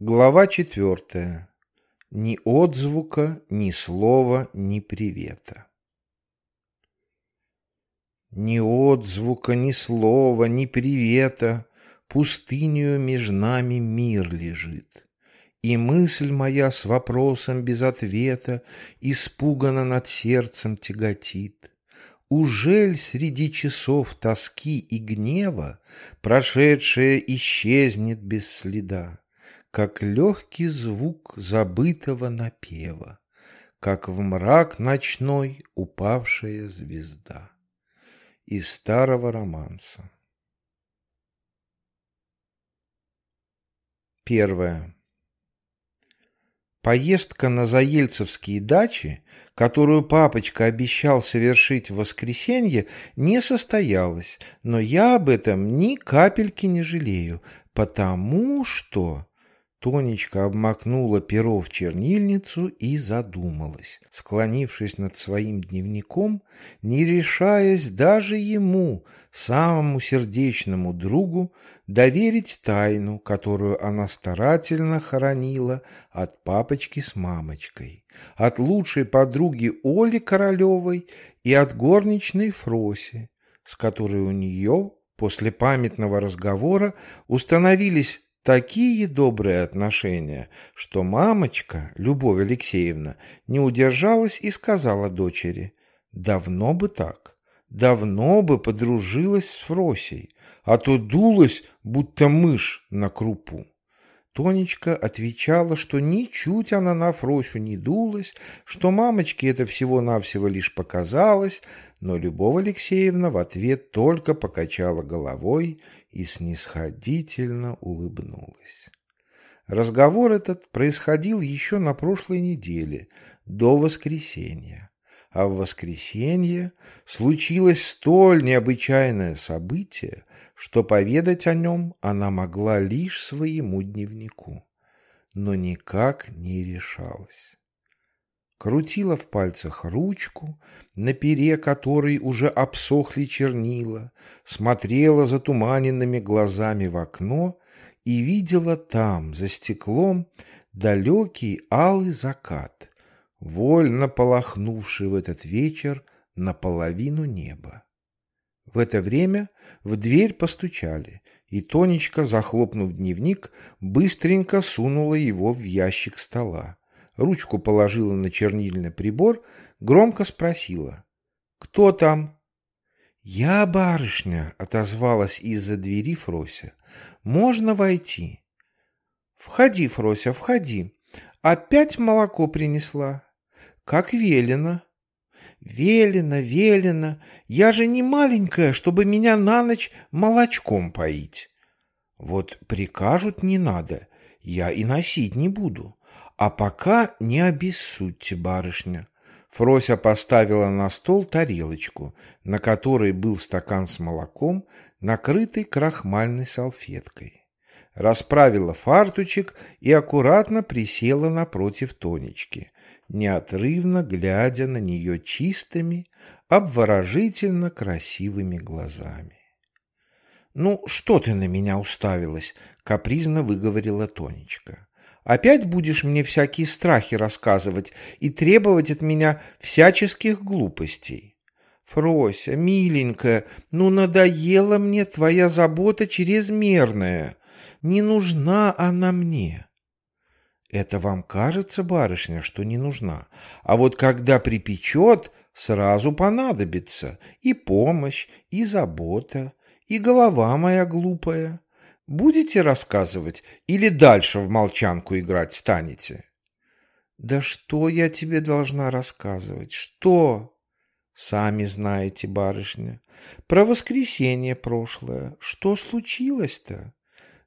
Глава четвертая. Ни отзвука, ни слова, ни привета. Ни отзвука, ни слова, ни привета, Пустынью меж нами мир лежит. И мысль моя с вопросом без ответа Испуганно над сердцем тяготит. Ужель среди часов тоски и гнева Прошедшее исчезнет без следа? Как легкий звук забытого напева, как в мрак ночной упавшая звезда. Из старого романса. Первое. Поездка на Заельцевские дачи, которую папочка обещал совершить в воскресенье, не состоялась, но я об этом ни капельки не жалею, потому что Тонечка обмакнула перо в чернильницу и задумалась, склонившись над своим дневником, не решаясь даже ему, самому сердечному другу, доверить тайну, которую она старательно хоронила от папочки с мамочкой, от лучшей подруги Оли Королевой и от горничной Фроси, с которой у нее после памятного разговора установились такие добрые отношения, что мамочка, Любовь Алексеевна, не удержалась и сказала дочери, «Давно бы так, давно бы подружилась с Фросей, а то дулась, будто мышь на крупу». Тонечка отвечала, что ничуть она на Фросю не дулась, что мамочке это всего-навсего лишь показалось, но Любовь Алексеевна в ответ только покачала головой и снисходительно улыбнулась. Разговор этот происходил еще на прошлой неделе, до воскресенья. А в воскресенье случилось столь необычайное событие, что поведать о нем она могла лишь своему дневнику, но никак не решалась крутила в пальцах ручку, на пере которой уже обсохли чернила, смотрела затуманенными глазами в окно и видела там, за стеклом, далекий алый закат, вольно полохнувший в этот вечер наполовину неба. В это время в дверь постучали, и Тонечка, захлопнув дневник, быстренько сунула его в ящик стола ручку положила на чернильный прибор, громко спросила. «Кто там?» «Я барышня», — отозвалась из-за двери Фрося. «Можно войти?» «Входи, Фрося, входи. Опять молоко принесла?» «Как велено». «Велено, велено. Я же не маленькая, чтобы меня на ночь молочком поить». «Вот прикажут не надо, я и носить не буду». А пока не обессудьте, барышня. Фрося поставила на стол тарелочку, на которой был стакан с молоком, накрытый крахмальной салфеткой. Расправила фартучек и аккуратно присела напротив Тонечки, неотрывно глядя на нее чистыми, обворожительно красивыми глазами. «Ну, что ты на меня уставилась?» — капризно выговорила Тонечка. Опять будешь мне всякие страхи рассказывать и требовать от меня всяческих глупостей. Фрося, миленькая, ну надоела мне твоя забота чрезмерная. Не нужна она мне. Это вам кажется, барышня, что не нужна. А вот когда припечет, сразу понадобится и помощь, и забота, и голова моя глупая. Будете рассказывать или дальше в молчанку играть станете? Да что я тебе должна рассказывать? Что? Сами знаете, барышня. Про воскресенье прошлое. Что случилось-то?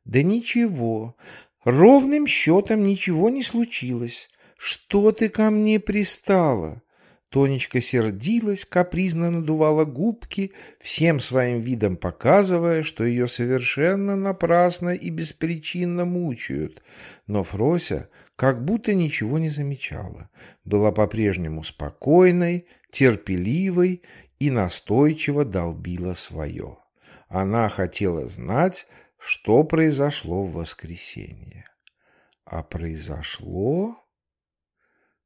Да ничего. Ровным счетом ничего не случилось. Что ты ко мне пристала? Тонечка сердилась, капризно надувала губки, всем своим видом показывая, что ее совершенно напрасно и беспричинно мучают. Но Фрося как будто ничего не замечала, была по-прежнему спокойной, терпеливой и настойчиво долбила свое. Она хотела знать, что произошло в воскресенье. А произошло...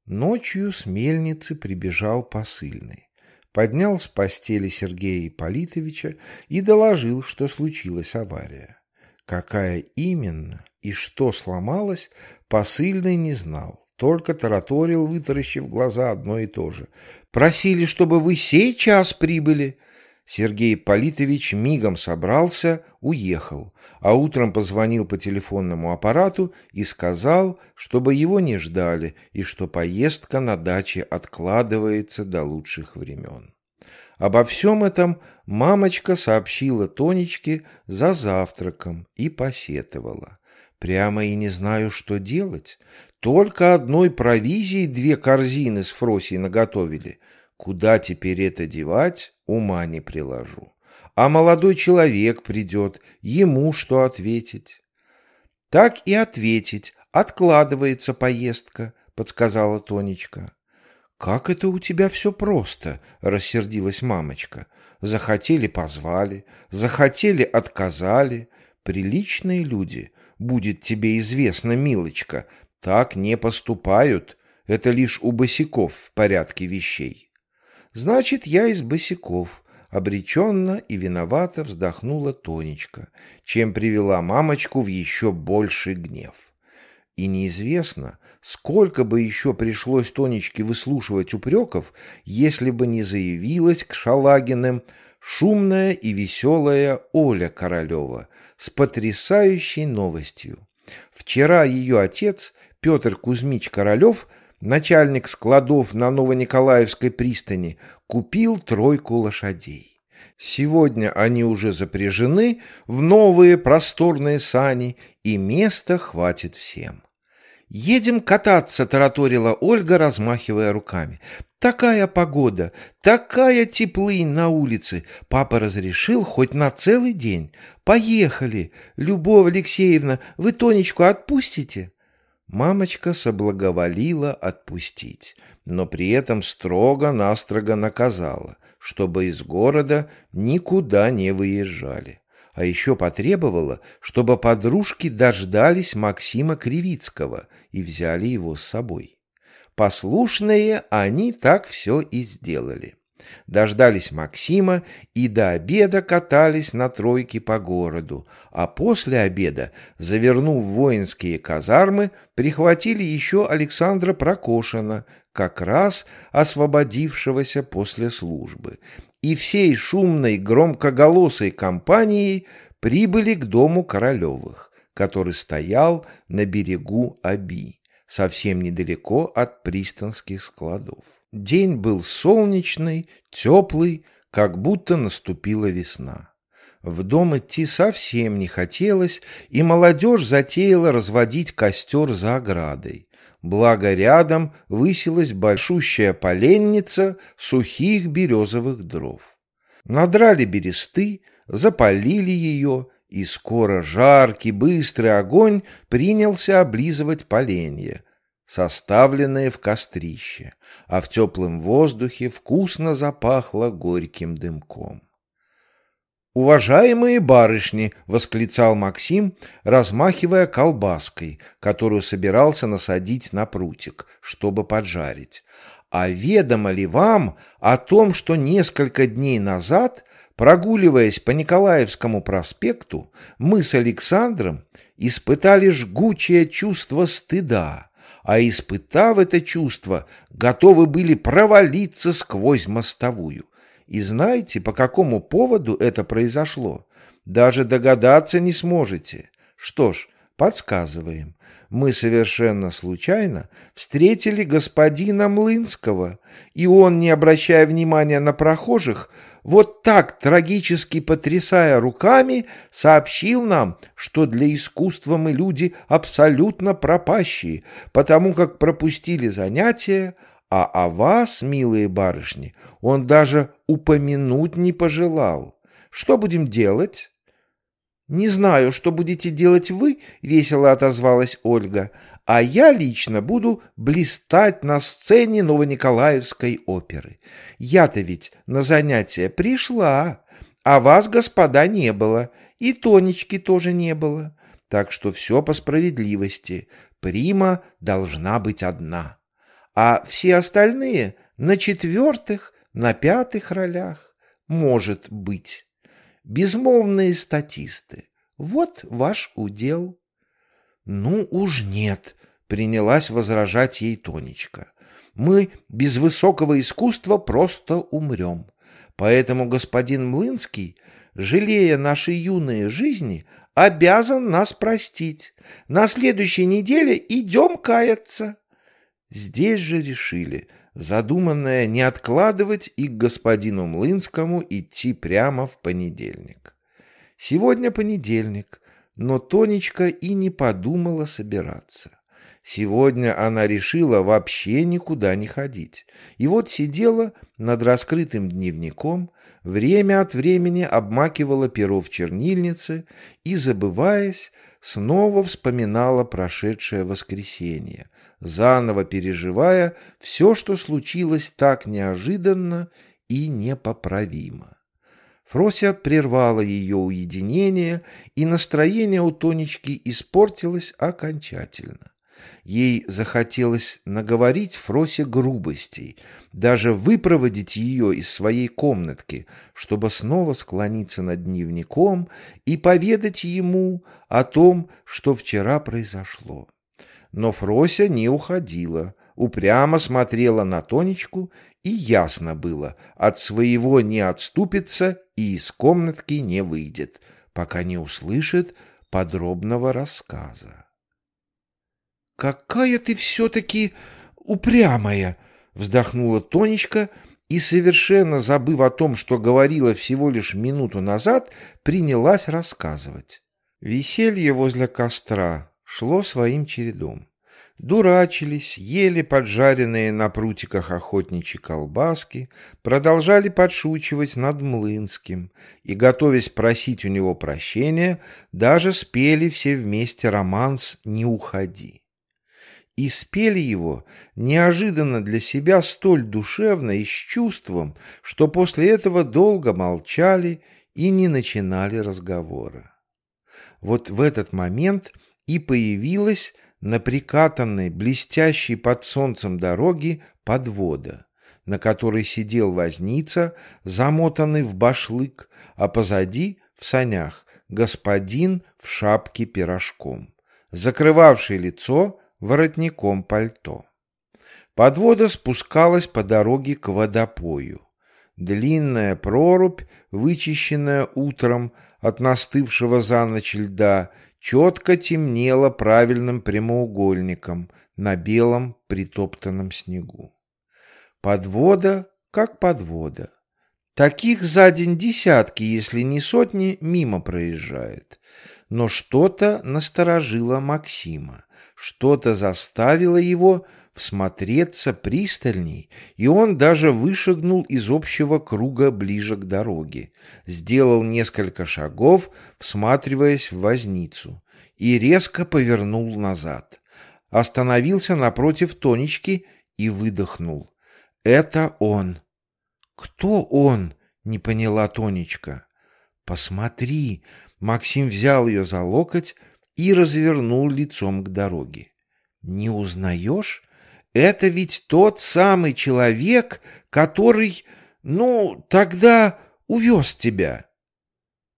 Ночью с мельницы прибежал посыльный. Поднял с постели Сергея Ипполитовича и доложил, что случилась авария. Какая именно и что сломалось, посыльный не знал. Только тараторил, вытаращив глаза одно и то же. «Просили, чтобы вы сей час прибыли. Сергей Политович мигом собрался, уехал, а утром позвонил по телефонному аппарату и сказал, чтобы его не ждали и что поездка на даче откладывается до лучших времен. Обо всем этом мамочка сообщила Тонечке за завтраком и посетовала. Прямо и не знаю, что делать. Только одной провизии две корзины с фросей наготовили. Куда теперь это девать, ума не приложу. А молодой человек придет, ему что ответить? Так и ответить, откладывается поездка, подсказала Тонечка. «Как это у тебя все просто?» — рассердилась мамочка. «Захотели — позвали, захотели — отказали. Приличные люди, будет тебе известно, милочка, так не поступают. Это лишь у босиков в порядке вещей». Значит, я из босиков. Обреченно и виновато вздохнула Тонечка, чем привела мамочку в еще больший гнев. И неизвестно, сколько бы еще пришлось Тонечке выслушивать упреков, если бы не заявилась к Шалагиным шумная и веселая Оля Королева с потрясающей новостью. Вчера ее отец, Петр Кузьмич Королев, начальник складов на Новониколаевской пристани, купил тройку лошадей. Сегодня они уже запряжены в новые просторные сани, и места хватит всем. «Едем кататься», — тараторила Ольга, размахивая руками. «Такая погода, такая теплынь на улице. Папа разрешил хоть на целый день. Поехали. Любовь Алексеевна, вы Тонечку отпустите?» Мамочка соблаговолила отпустить, но при этом строго-настрого наказала, чтобы из города никуда не выезжали. А еще потребовала, чтобы подружки дождались Максима Кривицкого и взяли его с собой. Послушные они так все и сделали. Дождались Максима и до обеда катались на тройке по городу, а после обеда, завернув воинские казармы, прихватили еще Александра Прокошина, как раз освободившегося после службы, и всей шумной громкоголосой компанией прибыли к дому Королевых, который стоял на берегу Аби, совсем недалеко от пристанских складов. День был солнечный, теплый, как будто наступила весна. В дом идти совсем не хотелось, и молодежь затеяла разводить костер за оградой. Благо рядом высилась большущая поленница сухих березовых дров. Надрали бересты, запалили ее, и скоро жаркий быстрый огонь принялся облизывать поленья, составленные в кострище, а в теплом воздухе вкусно запахло горьким дымком. «Уважаемые барышни!» — восклицал Максим, размахивая колбаской, которую собирался насадить на прутик, чтобы поджарить. «А ведомо ли вам о том, что несколько дней назад, прогуливаясь по Николаевскому проспекту, мы с Александром испытали жгучее чувство стыда?» А испытав это чувство, готовы были провалиться сквозь мостовую. И знаете, по какому поводу это произошло? Даже догадаться не сможете. Что ж, подсказываем. Мы совершенно случайно встретили господина Млынского, и он, не обращая внимания на прохожих, вот так, трагически потрясая руками, сообщил нам, что для искусства мы люди абсолютно пропащие, потому как пропустили занятия, а о вас, милые барышни, он даже упомянуть не пожелал. Что будем делать? «Не знаю, что будете делать вы», — весело отозвалась Ольга, «а я лично буду блистать на сцене Новониколаевской оперы. Я-то ведь на занятия пришла, а вас, господа, не было, и Тонечки тоже не было. так что все по справедливости. Прима должна быть одна. А все остальные на четвертых, на пятых ролях. Может быть. Безмолвные статисты. Вот ваш удел. Ну уж нет, принялась возражать ей Тонечка. Мы без высокого искусства просто умрем. Поэтому господин Млынский, жалея наши юные жизни, обязан нас простить. На следующей неделе идем каяться. Здесь же решили, задуманное не откладывать и к господину Млынскому идти прямо в понедельник. Сегодня понедельник, но Тонечка и не подумала собираться. Сегодня она решила вообще никуда не ходить. И вот сидела над раскрытым дневником, время от времени обмакивала перо в чернильнице и, забываясь, снова вспоминала прошедшее воскресенье, заново переживая все, что случилось так неожиданно и непоправимо. Фрося прервала ее уединение, и настроение у Тонечки испортилось окончательно. Ей захотелось наговорить Фросе грубостей, даже выпроводить ее из своей комнатки, чтобы снова склониться над дневником и поведать ему о том, что вчера произошло. Но Фрося не уходила, упрямо смотрела на Тонечку, и ясно было, от своего не отступится и из комнатки не выйдет, пока не услышит подробного рассказа. «Какая ты все-таки упрямая!» — вздохнула Тонечка и, совершенно забыв о том, что говорила всего лишь минуту назад, принялась рассказывать. Веселье возле костра шло своим чередом. Дурачились, ели поджаренные на прутиках охотничьи колбаски, продолжали подшучивать над Млынским и, готовясь просить у него прощения, даже спели все вместе романс «Не уходи» и спели его неожиданно для себя столь душевно и с чувством, что после этого долго молчали и не начинали разговора. Вот в этот момент и появилась на прикатанной, блестящей под солнцем дороге подвода, на которой сидел возница, замотанный в башлык, а позади, в санях, господин в шапке пирожком, закрывавший лицо воротником пальто. Подвода спускалась по дороге к водопою. Длинная прорубь, вычищенная утром от настывшего за ночь льда, четко темнела правильным прямоугольником на белом притоптанном снегу. Подвода как подвода. Таких за день десятки, если не сотни, мимо проезжает. Но что-то насторожило Максима. Что-то заставило его всмотреться пристальней, и он даже вышагнул из общего круга ближе к дороге, сделал несколько шагов, всматриваясь в возницу, и резко повернул назад. Остановился напротив Тонечки и выдохнул. «Это он!» «Кто он?» — не поняла Тонечка. «Посмотри!» Максим взял ее за локоть, и развернул лицом к дороге. «Не узнаешь? Это ведь тот самый человек, который, ну, тогда увез тебя».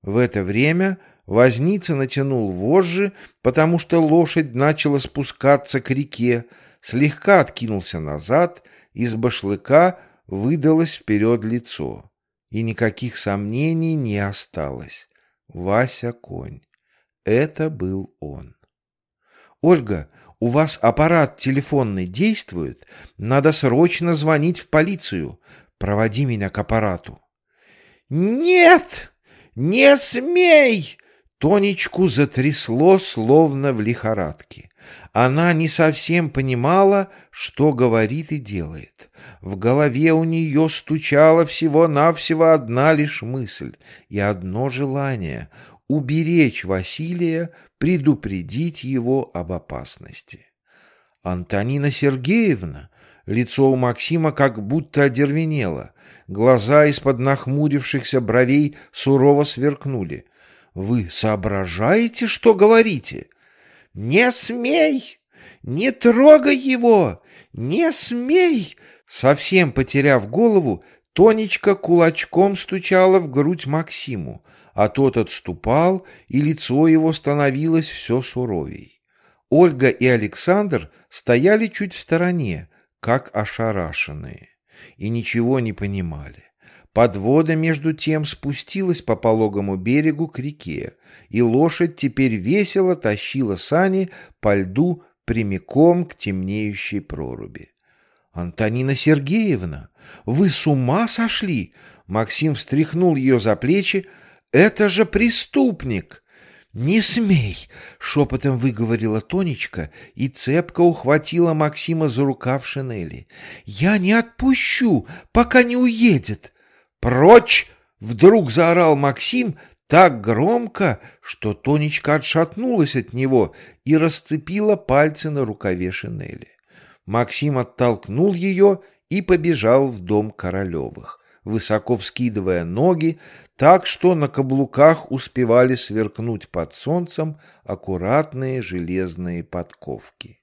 В это время возница натянул вожжи, потому что лошадь начала спускаться к реке, слегка откинулся назад, из башлыка выдалось вперед лицо, и никаких сомнений не осталось. Вася конь. Это был он. «Ольга, у вас аппарат телефонный действует? Надо срочно звонить в полицию. Проводи меня к аппарату». «Нет! Не смей!» Тонечку затрясло, словно в лихорадке. Она не совсем понимала, что говорит и делает. В голове у нее стучала всего-навсего одна лишь мысль и одно желание уберечь Василия, предупредить его об опасности. Антонина Сергеевна, лицо у Максима как будто одервенело, глаза из-под нахмурившихся бровей сурово сверкнули. Вы соображаете, что говорите? Не смей! Не трогай его! Не смей! Совсем потеряв голову, Тонечка кулачком стучала в грудь Максиму, а тот отступал, и лицо его становилось все суровей. Ольга и Александр стояли чуть в стороне, как ошарашенные, и ничего не понимали. Подвода, между тем, спустилась по пологому берегу к реке, и лошадь теперь весело тащила сани по льду прямиком к темнеющей проруби. «Антонина Сергеевна, вы с ума сошли?» Максим встряхнул ее за плечи. «Это же преступник!» «Не смей!» — шепотом выговорила Тонечка и цепко ухватила Максима за рукав шинели. «Я не отпущу, пока не уедет!» «Прочь!» — вдруг заорал Максим так громко, что Тонечка отшатнулась от него и расцепила пальцы на рукаве шинели. Максим оттолкнул ее и побежал в дом Королевых, высоко вскидывая ноги, так что на каблуках успевали сверкнуть под солнцем аккуратные железные подковки.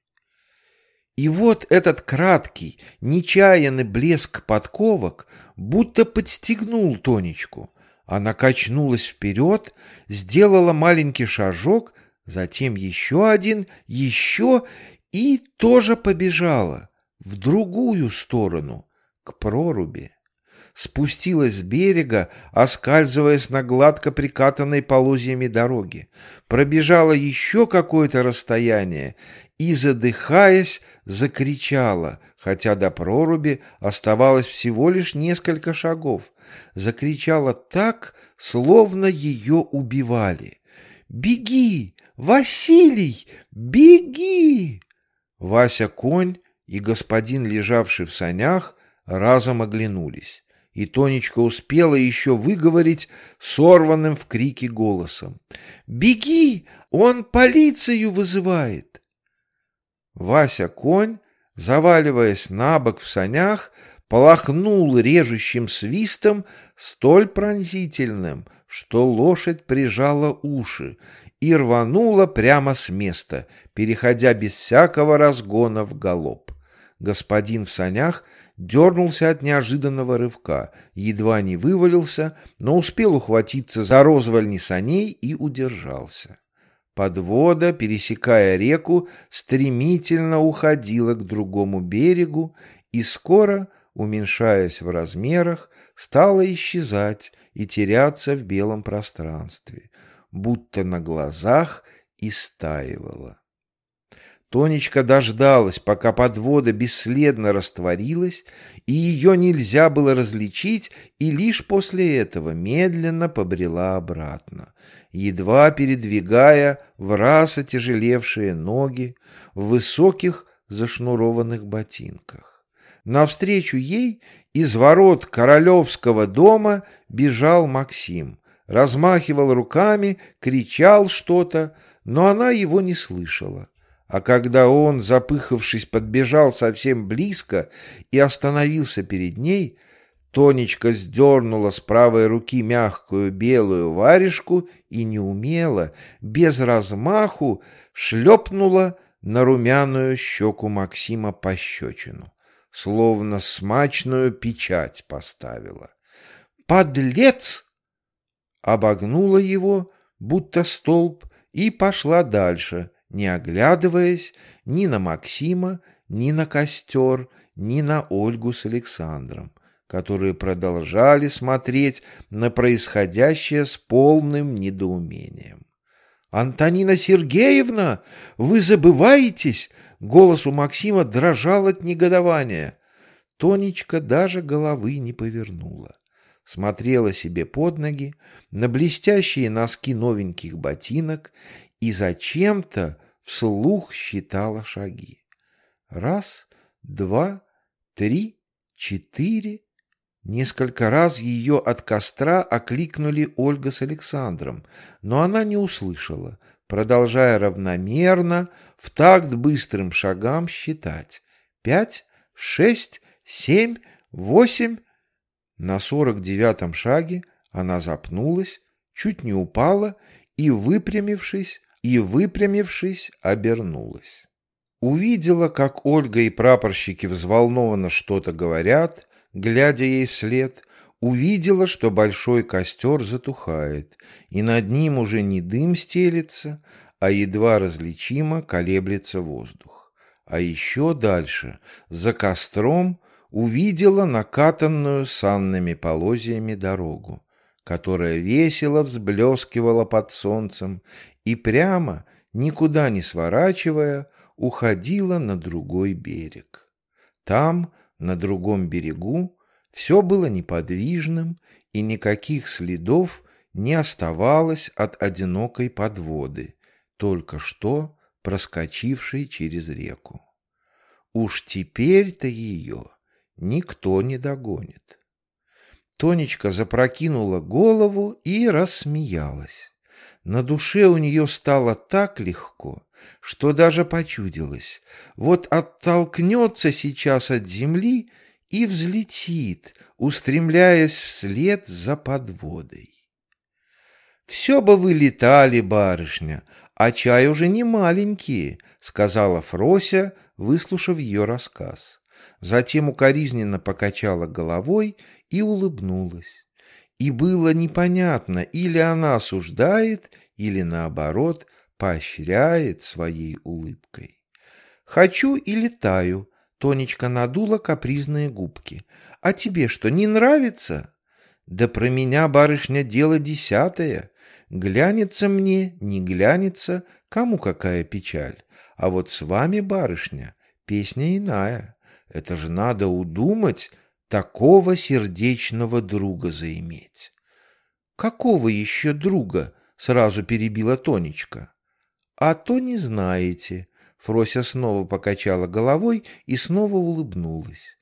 И вот этот краткий, нечаянный блеск подковок будто подстегнул Тонечку. Она качнулась вперед, сделала маленький шажок, затем еще один, еще и тоже побежала в другую сторону, к проруби. Спустилась с берега, оскальзываясь на гладко прикатанной полозьями дороги, пробежала еще какое-то расстояние и, задыхаясь, закричала, хотя до проруби оставалось всего лишь несколько шагов. Закричала так, словно ее убивали. «Беги! Василий! Беги!» Вася конь и господин, лежавший в санях, разом оглянулись, и Тонечка успела еще выговорить сорванным в крике голосом. «Беги! Он полицию вызывает!» Вася конь, заваливаясь на бок в санях, полохнул режущим свистом столь пронзительным, что лошадь прижала уши и рванула прямо с места, переходя без всякого разгона в галоп. Господин в санях дернулся от неожиданного рывка, едва не вывалился, но успел ухватиться за розвальни саней и удержался. Подвода, пересекая реку, стремительно уходила к другому берегу и скоро, уменьшаясь в размерах, стала исчезать и теряться в белом пространстве, будто на глазах истаивала. Тонечка дождалась, пока подвода бесследно растворилась, и ее нельзя было различить, и лишь после этого медленно побрела обратно, едва передвигая в раз отяжелевшие ноги в высоких зашнурованных ботинках. Навстречу ей из ворот королевского дома бежал Максим, размахивал руками, кричал что-то, но она его не слышала. А когда он, запыхавшись, подбежал совсем близко и остановился перед ней, Тонечка сдернула с правой руки мягкую белую варежку и неумело, без размаху, шлепнула на румяную щеку Максима пощечину, словно смачную печать поставила. «Подлец!» Обогнула его, будто столб, и пошла дальше, не оглядываясь ни на Максима, ни на костер, ни на Ольгу с Александром, которые продолжали смотреть на происходящее с полным недоумением. «Антонина Сергеевна, вы забываетесь?» Голос у Максима дрожал от негодования. Тонечка даже головы не повернула. Смотрела себе под ноги, на блестящие носки новеньких ботинок и зачем-то вслух считала шаги. Раз, два, три, четыре. Несколько раз ее от костра окликнули Ольга с Александром, но она не услышала, продолжая равномерно, в такт быстрым шагам считать. Пять, шесть, семь, восемь. На сорок девятом шаге она запнулась, чуть не упала и, выпрямившись, и, выпрямившись, обернулась. Увидела, как Ольга и прапорщики взволнованно что-то говорят, глядя ей вслед, увидела, что большой костер затухает, и над ним уже не дым стелется, а едва различимо колеблется воздух. А еще дальше, за костром, увидела накатанную санными полозьями дорогу, которая весело взблескивала под солнцем и прямо, никуда не сворачивая, уходила на другой берег. Там, на другом берегу, все было неподвижным, и никаких следов не оставалось от одинокой подводы, только что проскочившей через реку. Уж теперь-то ее никто не догонит. Тонечка запрокинула голову и рассмеялась. На душе у нее стало так легко, что даже почудилось. Вот оттолкнется сейчас от земли и взлетит, устремляясь вслед за подводой. «Все бы вы летали, барышня, а чай уже не маленький», — сказала Фрося, выслушав ее рассказ. Затем укоризненно покачала головой и улыбнулась. И было непонятно, или она осуждает, или наоборот поощряет своей улыбкой. «Хочу и летаю», — Тонечка надула капризные губки. «А тебе что, не нравится?» «Да про меня, барышня, дело десятое. Глянется мне, не глянется, кому какая печаль. А вот с вами, барышня, песня иная. Это же надо удумать, такого сердечного друга заиметь. «Какого еще друга?» — сразу перебила Тонечка. «А то не знаете». Фрося снова покачала головой и снова улыбнулась.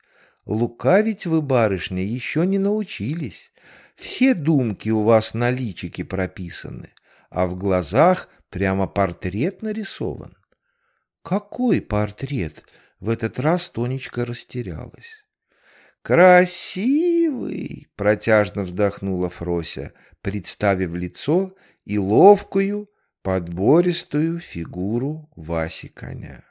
«Лукавить вы, барышня, еще не научились. Все думки у вас на личике прописаны, а в глазах прямо портрет нарисован». «Какой портрет?» В этот раз Тонечка растерялась. «Красивый!» — протяжно вздохнула Фрося, представив лицо и ловкую, подбористую фигуру Васи коня.